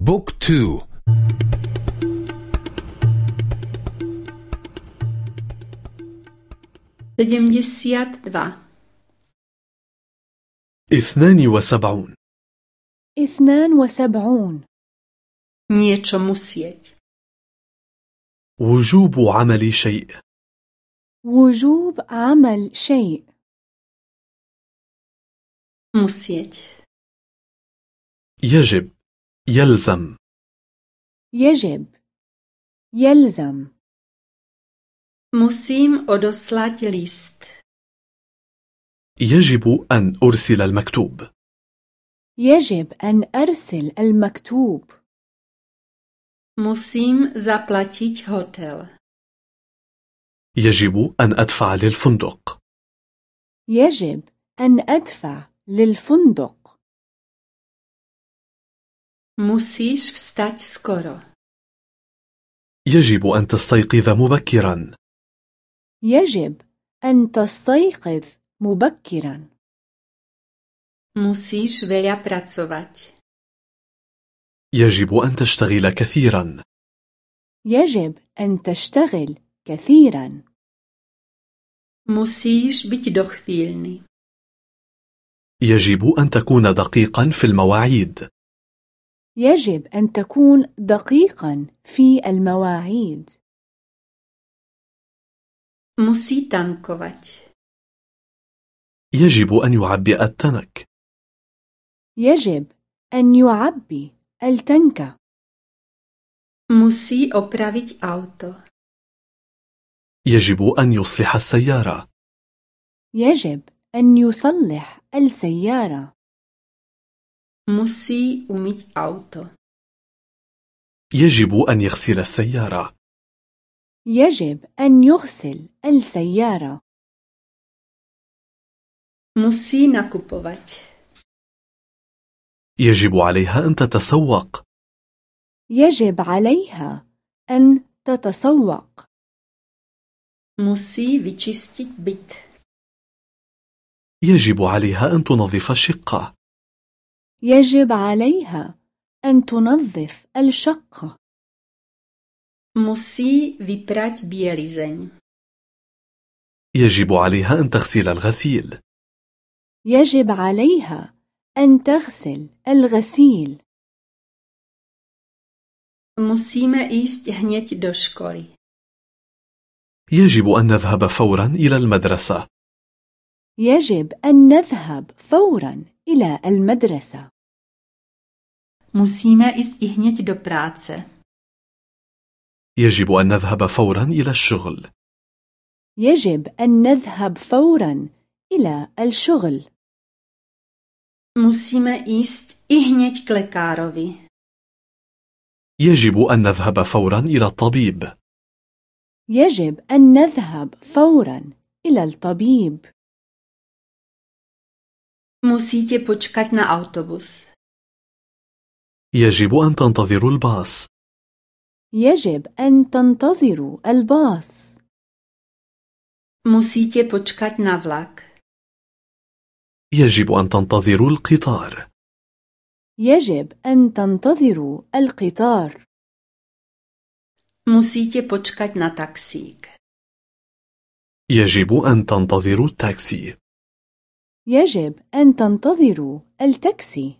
بوك تو. sedemdesiat dva اثنان وسبعون اثنان وسبعون niečo musieť وجوب عمل شيء. وجوب عمل شيء. musieť يجب. يلزم. يجب. يلزم. Musím odoslať list. يجب أن أرسل المكتوب. يجب أن أرسل المكتوب. Musím zaplatiť hotel. يجب أن أدفع للفندق. يجب أن أدفع للفندق. Musíš vstať skoro. يجب أن تستيقظ مبكرا. يجب أن تستيقظ مبكرا. Musíš veľa pracovať. يجب أن تشتغل كثيرا. يجب أن تشتغل كثيرا. Musíš byť dochvíľný يجب أن تكون دقيقا في المواعيد. يجب أن تكون دقيقا في المواعيد. Musí tankovať يجب أن يعبئ التنك. يجب أن يعبي التنك. Musí opraviť auto. يجب أن يصلح السيارة. يجب أن يصلح السيارة. Musí umyť auto. يجب أن يغسل السيارة. يجب أن يغسل السيارة. Musí nakupovať يجب عليها أن تتسوق. يجب عليها أن تتسوق. Musí vyčistiť byt. يجب عليها أن تنظف الشقة. يجب عليها أن تنظف الشقة musí vyprať bielizeň يجب عليها أن تغسل الغسيل. يجب عليها أن تغسل الغسيل. Musíme ísť hneď do školy يجب أن نذهب فورا إلى المدرسة. يجب أن نذهب فورا إلى المدرسة. Musíme ísť hneď do práce. يجب أن نذهب فورا إلى الشغل. يجب أن نذهب فورا إلى الشغل. Musíme ísť hneď k lekárovi يجب أن نذهب فورا إلى الطبيب. يجب أن نذهب فورا إلى الطبيب. Musíte počkať na autobus. يجب أن تنتظروا الباص. يجب أن تنتظروا الباص. Musíte počkať na vlak. يجب أن تنتظروا القطار. يجب أن تنتظروا القطار. Musíte počkať na taxík. يجب أن تنتظروا التاكسي. يجب أن تنتظروا التاكسي.